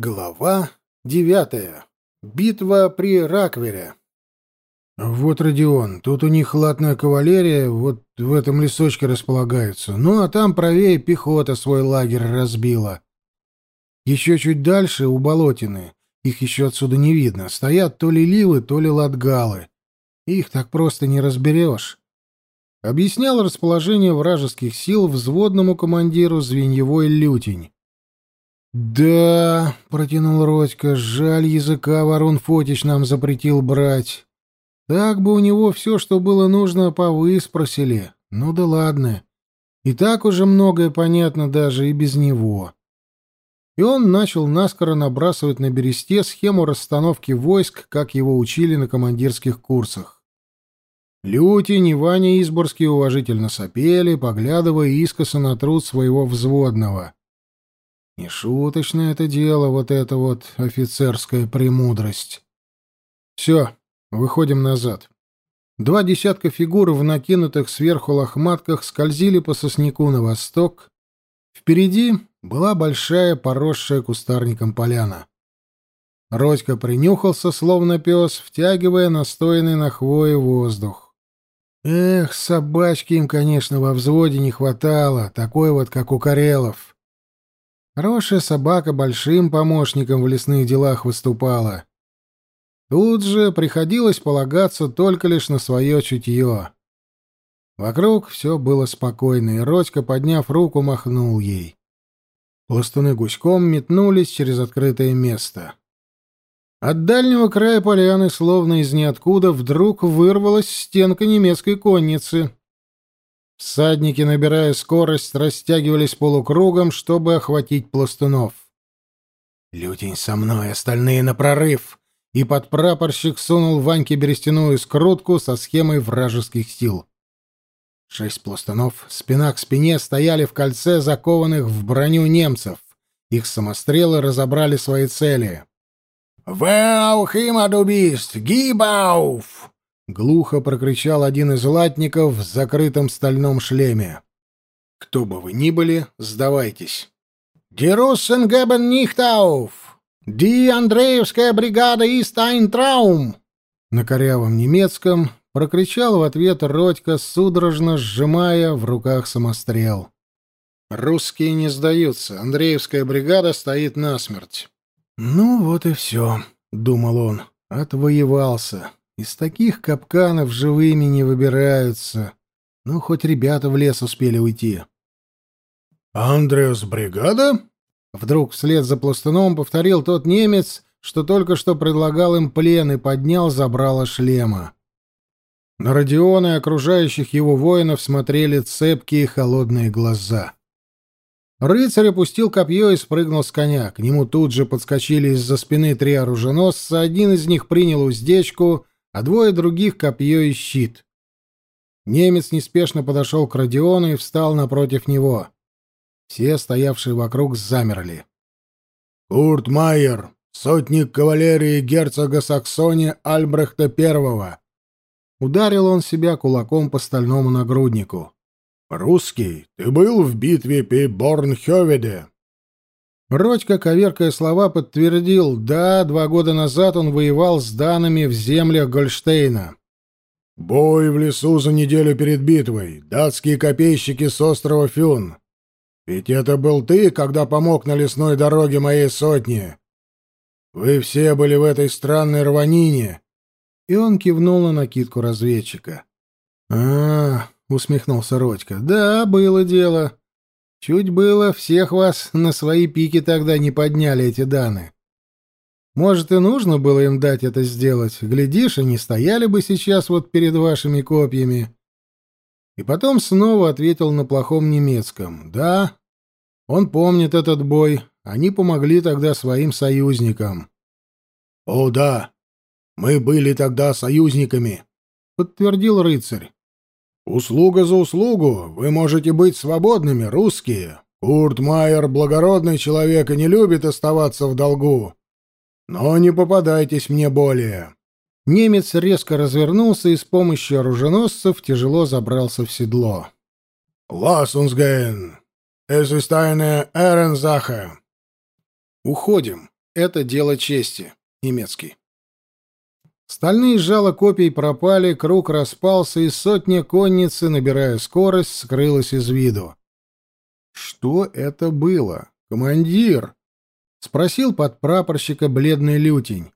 Глава девятая. Битва при Раквере. Вот, Родион, тут у них латная кавалерия вот в этом лесочке располагается. Ну, а там правее пехота свой лагерь разбила. Еще чуть дальше, у болотины, их еще отсюда не видно, стоят то ли ливы, то ли латгалы. Их так просто не разберешь. Объяснял расположение вражеских сил взводному командиру звеньевой лютень. «Да», — протянул Родька, — «жаль языка Ворон Фотич нам запретил брать. Так бы у него все, что было нужно, повыспросили. Ну да ладно. И так уже многое понятно даже и без него». И он начал наскоро набрасывать на бересте схему расстановки войск, как его учили на командирских курсах. Лютень и Ваня Изборский уважительно сопели, поглядывая искоса на труд своего взводного — Нешуточное это дело, вот эта вот офицерская премудрость. Все, выходим назад. Два десятка фигур в накинутых сверху лохматках скользили по сосняку на восток. Впереди была большая, поросшая кустарником поляна. Родька принюхался, словно пес, втягивая настоянный на хвое воздух. Эх, собачки им, конечно, во взводе не хватало, такой вот, как у Карелов. Хорошая собака большим помощником в лесных делах выступала. Тут же приходилось полагаться только лишь на свое чутье. Вокруг все было спокойно, и Родька, подняв руку, махнул ей. Пластуны гуськом метнулись через открытое место. От дальнего края поляны, словно из ниоткуда, вдруг вырвалась стенка немецкой конницы. Всадники, набирая скорость, растягивались полукругом, чтобы охватить пластунов. «Лютень со мной, остальные на прорыв!» И подпрапорщик сунул Ваньке берестяную скрутку со схемой вражеских сил. Шесть пластунов, спина к спине, стояли в кольце закованных в броню немцев. Их самострелы разобрали свои цели. «Вэухимадубист! Гибауф!» Глухо прокричал один из латников в закрытом стальном шлеме. «Кто бы вы ни были, сдавайтесь!» «Геруссенгебен Нихтауф! Ди Андреевская бригада ist ein Traum!» На корявом немецком прокричал в ответ Родька, судорожно сжимая в руках самострел. «Русские не сдаются. Андреевская бригада стоит насмерть». «Ну вот и все», — думал он. «Отвоевался. Из таких капканов живыми не выбираются. Ну, хоть ребята в лес успели уйти. «Андреас бригада?» Вдруг вслед за пластуном повторил тот немец, что только что предлагал им плен и поднял забрало шлема. На Родиона и окружающих его воинов смотрели цепкие холодные глаза. Рыцарь опустил копье и спрыгнул с коня. К нему тут же подскочили из-за спины три оруженосца, один из них принял уздечку, а двое других — копье и щит. Немец неспешно подошел к Родиону и встал напротив него. Все, стоявшие вокруг, замерли. «Курт Майер, сотник кавалерии герцога Саксони Альбрехта Первого!» Ударил он себя кулаком по стальному нагруднику. «Русский, ты был в битве при Борнхёведе?» Родька, коверкая слова, подтвердил, да, два года назад он воевал с данами в землях Гольштейна. «Бой в лесу за неделю перед битвой. Датские копейщики с острова Фюн. Ведь это был ты, когда помог на лесной дороге моей сотне. Вы все были в этой странной рванине». И он кивнул на накидку разведчика. «А, — усмехнулся Родька, — да, было дело. Чуть было, всех вас на свои пики тогда не подняли эти даны. Может, и нужно было им дать это сделать. Глядишь, они стояли бы сейчас вот перед вашими копьями. И потом снова ответил на плохом немецком. Да, он помнит этот бой. Они помогли тогда своим союзникам. О, да, мы были тогда союзниками, подтвердил рыцарь. «Услуга за услугу. Вы можете быть свободными, русские. Курт благородный человек и не любит оставаться в долгу. Но не попадайтесь мне более». Немец резко развернулся и с помощью оруженосцев тяжело забрался в седло. «Lass uns Es ist eine Ehrensache». «Уходим. это дело чести. Немецкий. Стальные жало копий пропали, круг распался, и сотня конницы, набирая скорость, скрылась из виду. «Что это было? Командир?» — спросил подпрапорщика бледный лютень.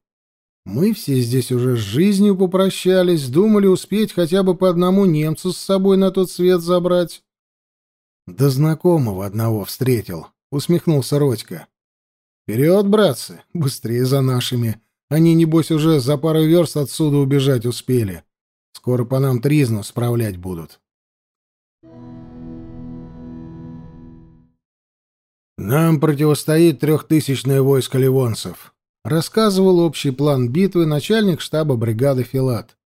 «Мы все здесь уже с жизнью попрощались, думали успеть хотя бы по одному немцу с собой на тот свет забрать». «Да знакомого одного встретил», — усмехнулся Родька. «Вперед, братцы, быстрее за нашими!» Они, небось, уже за пару верст отсюда убежать успели. Скоро по нам тризну справлять будут. «Нам противостоит трехтысячное войско ливонцев», — рассказывал общий план битвы начальник штаба бригады Филат.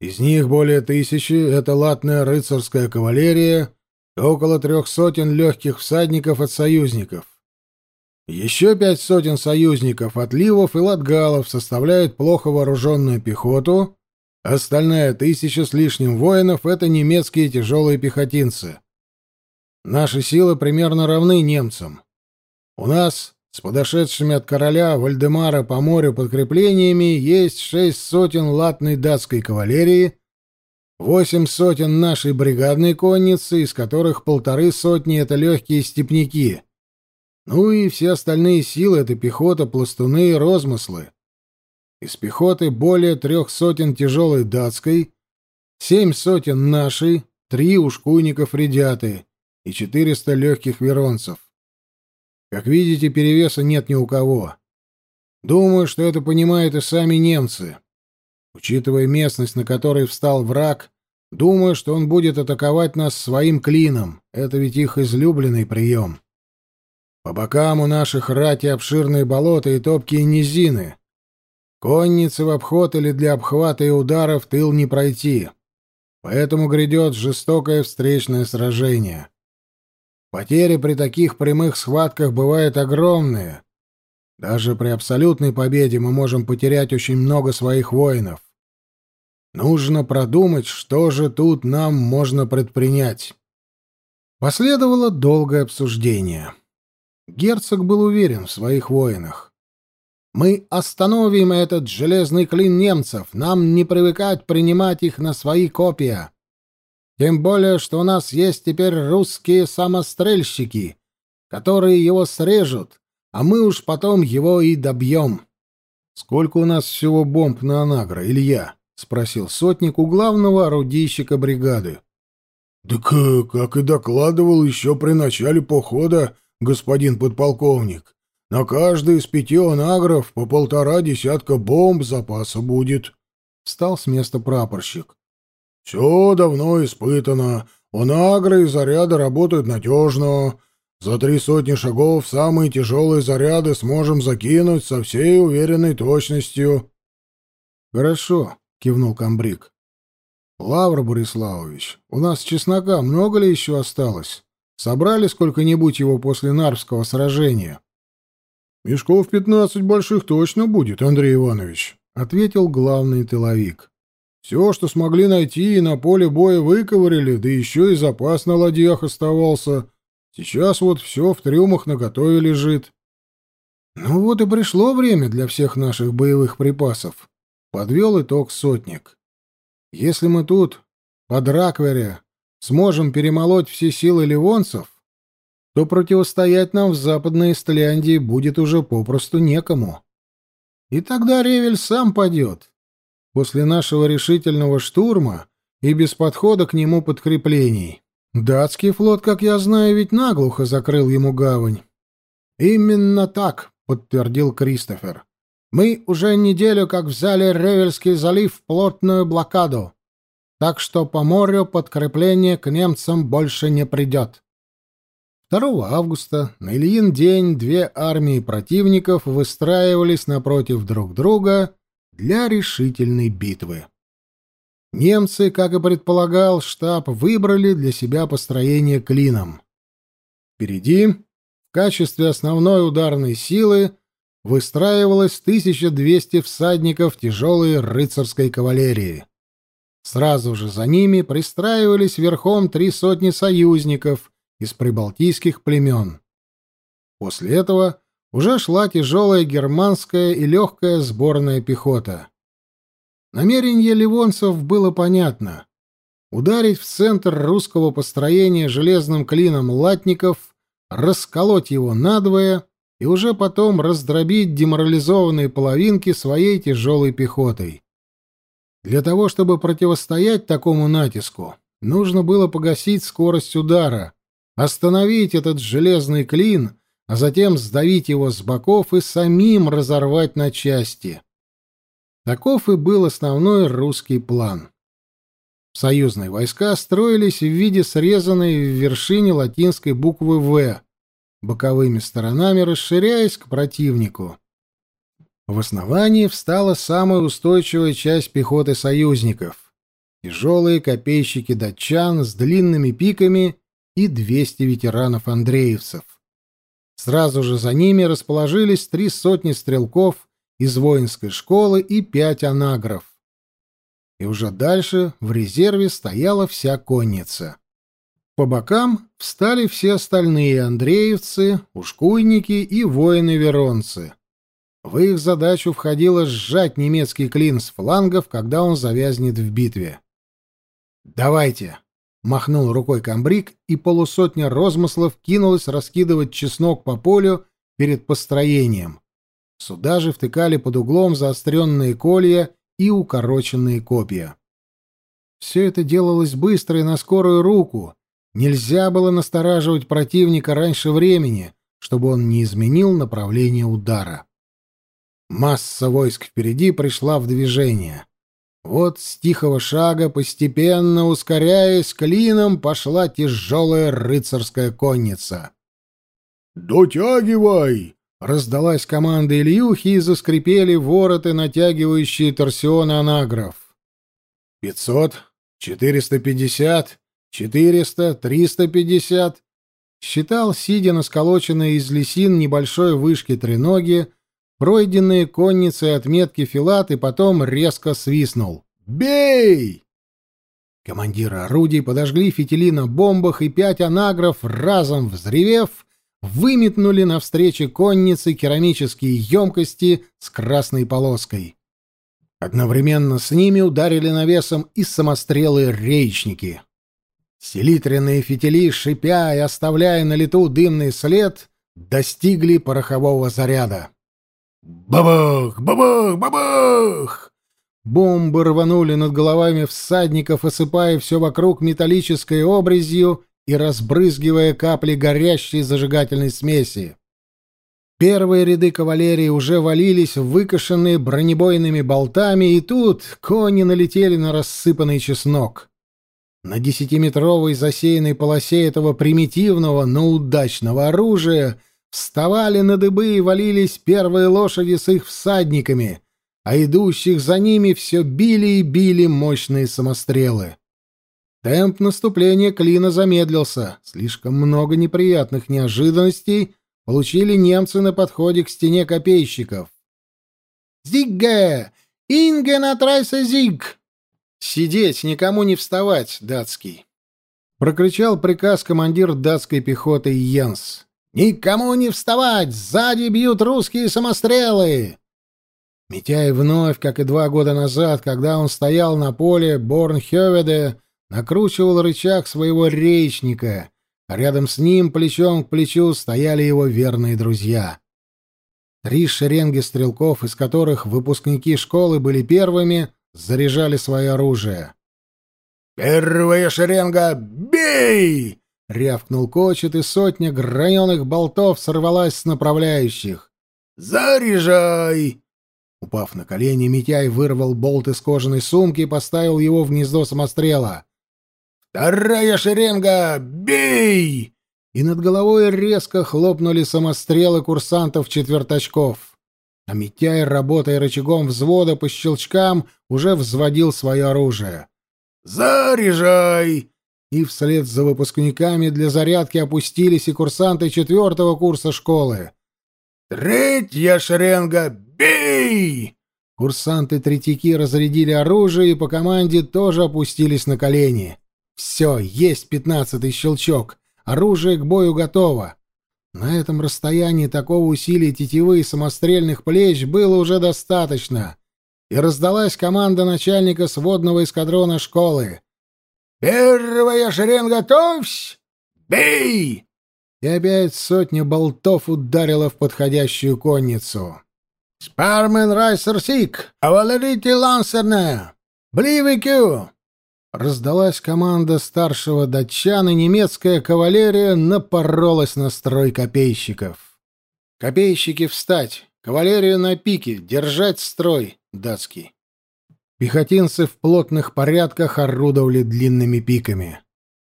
«Из них более тысячи — это латная рыцарская кавалерия и около трех сотен легких всадников от союзников. Еще пять сотен союзников от ливов и латгалов составляют плохо вооруженную пехоту, остальная тысяча с лишним воинов — это немецкие тяжелые пехотинцы. Наши силы примерно равны немцам. У нас с подошедшими от короля Вальдемара по морю подкреплениями есть шесть сотен латной датской кавалерии, восемь сотен нашей бригадной конницы, из которых полторы сотни — это легкие степняки — ну и все остальные силы — это пехота, пластуны и розмыслы. Из пехоты более трех сотен тяжелой датской, семь сотен нашей, три ушкуйников редяты и четыреста легких веронцев. Как видите, перевеса нет ни у кого. Думаю, что это понимают и сами немцы. Учитывая местность, на которой встал враг, думаю, что он будет атаковать нас своим клином. Это ведь их излюбленный прием. По бокам у наших рати обширные болота и топкие низины. Конницы в обход или для обхвата и ударов тыл не пройти. Поэтому грядет жестокое встречное сражение. Потери при таких прямых схватках бывают огромные. Даже при абсолютной победе мы можем потерять очень много своих воинов. Нужно продумать, что же тут нам можно предпринять. Последовало долгое обсуждение. Герцог был уверен в своих воинах. «Мы остановим этот железный клин немцев. Нам не привыкать принимать их на свои копья. Тем более, что у нас есть теперь русские самострельщики, которые его срежут, а мы уж потом его и добьем». «Сколько у нас всего бомб на Анагра, Илья?» — спросил сотник у главного орудийщика бригады. «Так, как и докладывал еще при начале похода, господин подполковник. На каждый из пяти онагров по полтора десятка бомб запаса будет. Встал с места прапорщик. Все давно испытано. Онагры и заряды работают надежно. За три сотни шагов самые тяжелые заряды сможем закинуть со всей уверенной точностью. Хорошо, кивнул комбриг. Лавр Бориславович, у нас чеснока много ли еще осталось? Собрали сколько-нибудь его после Нарвского сражения? — Мешков пятнадцать больших точно будет, Андрей Иванович, — ответил главный тыловик. — Все, что смогли найти, и на поле боя выковырили, да еще и запас на ладьях оставался. Сейчас вот все в трюмах наготове лежит. — Ну вот и пришло время для всех наших боевых припасов, — подвел итог сотник. — Если мы тут, под Раквере, сможем перемолоть все силы ливонцев, то противостоять нам в Западной Истляндии будет уже попросту некому. И тогда Ревель сам падет. После нашего решительного штурма и без подхода к нему подкреплений. Датский флот, как я знаю, ведь наглухо закрыл ему гавань. Именно так, подтвердил Кристофер. Мы уже неделю как взяли Ревельский залив в плотную блокаду так что по морю подкрепление к немцам больше не придет. 2 августа на Ильин день две армии противников выстраивались напротив друг друга для решительной битвы. Немцы, как и предполагал штаб, выбрали для себя построение клином. Впереди, в качестве основной ударной силы, выстраивалось 1200 всадников тяжелой рыцарской кавалерии. Сразу же за ними пристраивались верхом три сотни союзников из прибалтийских племен. После этого уже шла тяжелая германская и легкая сборная пехота. Намерение ливонцев было понятно. Ударить в центр русского построения железным клином латников, расколоть его надвое и уже потом раздробить деморализованные половинки своей тяжелой пехотой. Для того, чтобы противостоять такому натиску, нужно было погасить скорость удара, остановить этот железный клин, а затем сдавить его с боков и самим разорвать на части. Таков и был основной русский план. Союзные войска строились в виде срезанной в вершине латинской буквы «В», боковыми сторонами расширяясь к противнику. В основании встала самая устойчивая часть пехоты союзников — тяжелые копейщики датчан с длинными пиками и 200 ветеранов-андреевцев. Сразу же за ними расположились три сотни стрелков из воинской школы и пять анагров. И уже дальше в резерве стояла вся конница. По бокам встали все остальные андреевцы, ушкуйники и воины-веронцы. В их задачу входило сжать немецкий клин с флангов, когда он завязнет в битве. «Давайте!» — махнул рукой комбриг, и полусотня розмыслов кинулась раскидывать чеснок по полю перед построением. Сюда же втыкали под углом заостренные колья и укороченные копья. Все это делалось быстро и на скорую руку. Нельзя было настораживать противника раньше времени, чтобы он не изменил направление удара. Масса войск впереди пришла в движение. Вот с тихого шага, постепенно ускоряясь клином, пошла тяжелая рыцарская конница. «Дотягивай!» — раздалась команда Ильюхи, и заскрипели вороты, натягивающие торсионы анагров. «Пятьсот, четыреста пятьдесят, четыреста, триста пятьдесят...» Считал, сидя на сколоченной из лисин небольшой вышке треноги, пройденные конницы отметки Филат и потом резко свистнул. «Бей!» Командиры орудий подожгли фитили на бомбах, и пять анагров, разом взревев, выметнули навстречу коннице керамические емкости с красной полоской. Одновременно с ними ударили навесом и самострелы-речники. Селитренные фитили, шипя и оставляя на лету дымный след, достигли порохового заряда. Бабах! Бабах! Бабах! Бомбы рванули над головами всадников, осыпая все вокруг металлической обрезью и разбрызгивая капли горящей зажигательной смеси. Первые ряды кавалерии уже валились выкошенные бронебойными болтами, и тут кони налетели на рассыпанный чеснок. На десятиметровой засеянной полосе этого примитивного, но удачного оружия — Вставали на дыбы и валились первые лошади с их всадниками, а идущих за ними все били и били мощные самострелы. Темп наступления клина замедлился. Слишком много неприятных неожиданностей получили немцы на подходе к стене копейщиков. «Зигге! Инге на трассе зиг!» «Сидеть, никому не вставать, датский!» — прокричал приказ командир датской пехоты Йенс. «Никому не вставать! Сзади бьют русские самострелы!» Митяй вновь, как и два года назад, когда он стоял на поле Борнхёведе, накручивал рычаг своего речника, а рядом с ним, плечом к плечу, стояли его верные друзья. Три шеренги стрелков, из которых выпускники школы были первыми, заряжали свое оружие. «Первая шеренга! Бей!» Рявкнул кочет, и сотня граненых болтов сорвалась с направляющих. «Заряжай!» Упав на колени, Митяй вырвал болт из кожаной сумки и поставил его в гнездо самострела. «Вторая шеренга! Бей!» И над головой резко хлопнули самострелы курсантов-четвертачков. А Митяй, работая рычагом взвода по щелчкам, уже взводил свое оружие. «Заряжай!» И вслед за выпускниками для зарядки опустились и курсанты четвертого курса школы. «Третья шеренга! Бей!» Курсанты-третьяки разрядили оружие и по команде тоже опустились на колени. «Все, есть пятнадцатый щелчок. Оружие к бою готово. На этом расстоянии такого усилия тетивы и самострельных плеч было уже достаточно, и раздалась команда начальника сводного эскадрона школы. «Первая шеренга готовься! Бей!» И опять сотня болтов ударила в подходящую конницу. «Спармен Райсер Сик! Кавалерите Лансерне! Бливикю!» Раздалась команда старшего датчан, и немецкая кавалерия напоролась на строй копейщиков. «Копейщики встать! Кавалерию на пике! Держать строй!» — датский. Пехотинцы в плотных порядках орудовали длинными пиками.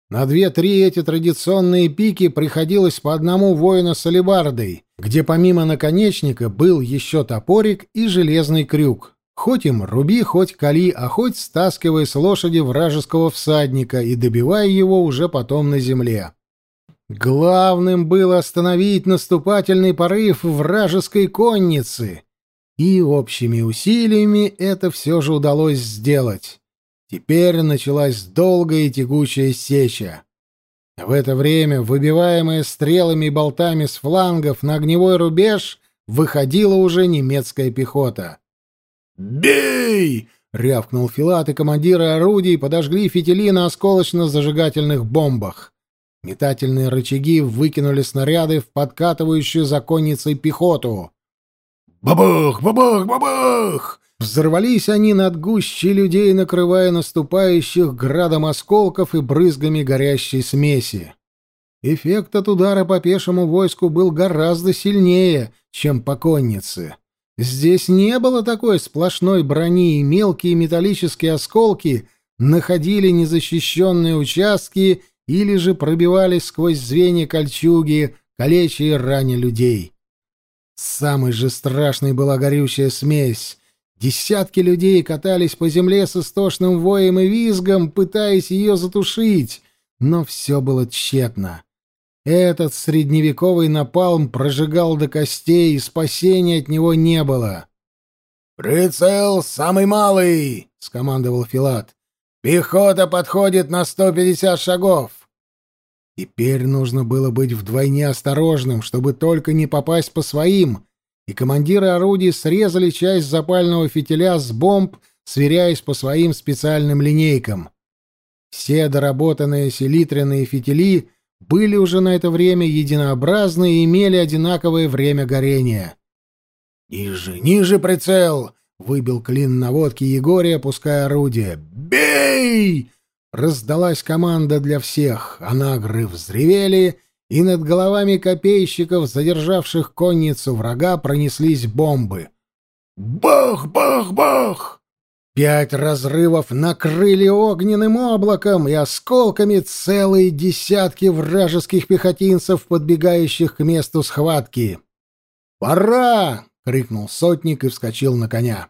На две-три эти традиционные пики приходилось по одному воину с алебардой, где помимо наконечника был еще топорик и железный крюк. Хоть им руби, хоть кали, а хоть стаскивая с лошади вражеского всадника и добивая его уже потом на земле. Главным было остановить наступательный порыв вражеской конницы, и общими усилиями это все же удалось сделать. Теперь началась долгая и тягучая сеча. В это время, выбиваемая стрелами и болтами с флангов на огневой рубеж, выходила уже немецкая пехота. «Бей!» — рявкнул Филат, и командиры орудий подожгли фитили на осколочно-зажигательных бомбах. Метательные рычаги выкинули снаряды в подкатывающую за конницей пехоту. «Бабах! Бабах! Бабах!» Взорвались они над гущей людей, накрывая наступающих градом осколков и брызгами горящей смеси. Эффект от удара по пешему войску был гораздо сильнее, чем по коннице. Здесь не было такой сплошной брони, и мелкие металлические осколки находили незащищенные участки или же пробивались сквозь звенья кольчуги, калеча и раня людей. Самой же страшной была горючая смесь. Десятки людей катались по земле с истошным воем и визгом, пытаясь ее затушить, но все было тщетно. Этот средневековый напалм прожигал до костей, и спасения от него не было. «Прицел самый малый!» — скомандовал Филат. «Пехота подходит на сто пятьдесят шагов!» Теперь нужно было быть вдвойне осторожным, чтобы только не попасть по своим, и командиры орудий срезали часть запального фитиля с бомб, сверяясь по своим специальным линейкам. Все доработанные селитряные фитили были уже на это время единообразны и имели одинаковое время горения. «Ниже, ниже прицел!» — выбил клин наводки Егория, опуская орудие. «Бей!» — раздалась команда для всех. Анагры взревели, и над головами копейщиков, задержавших конницу врага, пронеслись бомбы. «Бах! Бах! Бах!» Пять разрывов накрыли огненным облаком и осколками целые десятки вражеских пехотинцев, подбегающих к месту схватки. «Пора!» — крикнул сотник и вскочил на коня.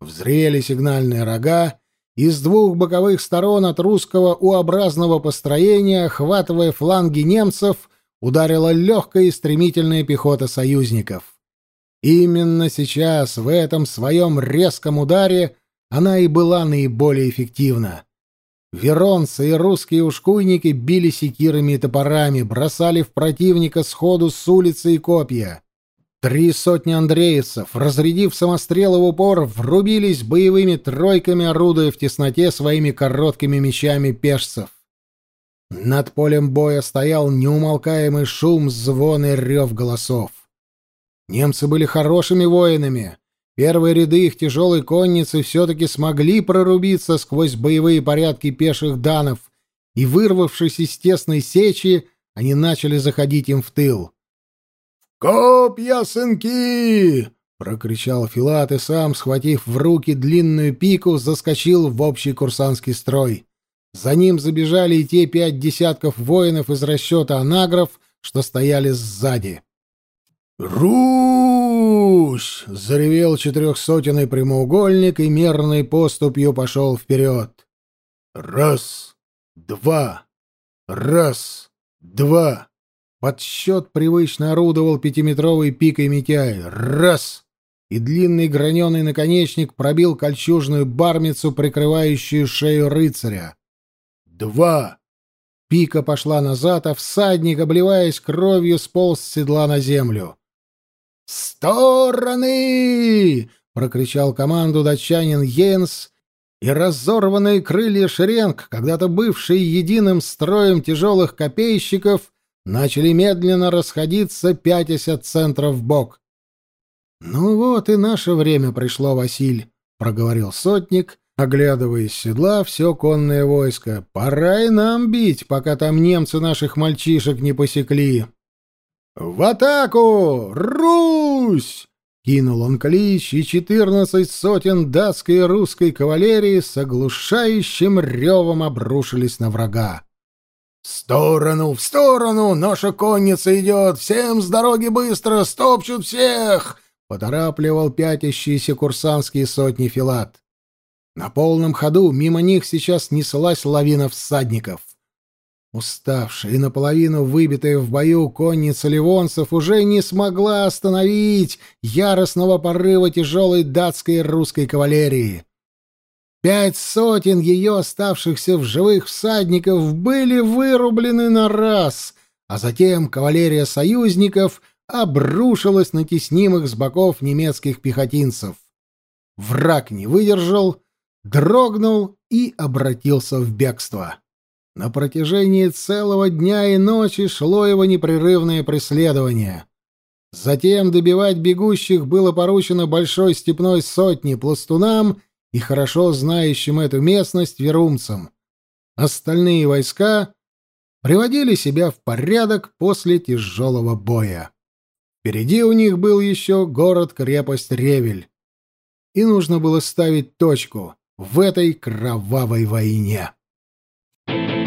Взрели сигнальные рога, и с двух боковых сторон от русского U-образного построения, охватывая фланги немцев, ударила легкая и стремительная пехота союзников. Именно сейчас, в этом своем резком ударе, она и была наиболее эффективна. Веронцы и русские ушкуйники били секирами и топорами, бросали в противника сходу с улицы и копья. Три сотни андреевцев, разрядив самострелы в упор, врубились боевыми тройками, орудуя в тесноте своими короткими мечами пешцев. Над полем боя стоял неумолкаемый шум, звон и рев голосов. Немцы были хорошими воинами, Первые ряды их тяжелой конницы все-таки смогли прорубиться сквозь боевые порядки пеших данов, и, вырвавшись из тесной сечи, они начали заходить им в тыл. «Копья, сынки!» — прокричал Филат и сам, схватив в руки длинную пику, заскочил в общий курсантский строй. За ним забежали и те пять десятков воинов из расчета анагров, что стояли сзади. «Русь!» — заревел четырехсотенный прямоугольник и мерной поступью пошел вперед. «Раз, два, раз, два!» Подсчет привычно орудовал пятиметровой пикой Митяй. «Раз!» И длинный граненый наконечник пробил кольчужную бармицу, прикрывающую шею рыцаря. «Два!» Пика пошла назад, а всадник, обливаясь кровью, сполз с седла на землю. «Стороны!» — прокричал команду датчанин Йенс, и разорванные крылья шеренг, когда-то бывшие единым строем тяжелых копейщиков, начали медленно расходиться, пятясь от центра в бок. «Ну вот и наше время пришло, Василь», — проговорил сотник, оглядывая из седла все конное войско. «Пора и нам бить, пока там немцы наших мальчишек не посекли». «В атаку! Русь!» Кинул он клич, и четырнадцать сотен датской и русской кавалерии с оглушающим ревом обрушились на врага. «В сторону, в сторону! Наша конница идет! Всем с дороги быстро! Стопчут всех!» — поторапливал пятящиеся курсантские сотни филат. На полном ходу мимо них сейчас неслась лавина всадников. Уставшая и наполовину выбитая в бою конница ливонцев уже не смогла остановить яростного порыва тяжелой датской и русской кавалерии. Пять сотен ее оставшихся в живых всадников были вырублены на раз, а затем кавалерия союзников обрушилась на теснимых с боков немецких пехотинцев. Враг не выдержал, дрогнул и обратился в бегство. На протяжении целого дня и ночи шло его непрерывное преследование. Затем добивать бегущих было поручено большой степной сотне пластунам и хорошо знающим эту местность верумцам. Остальные войска приводили себя в порядок после тяжелого боя. Впереди у них был еще город-крепость Ревель. И нужно было ставить точку в этой кровавой войне. Thank you.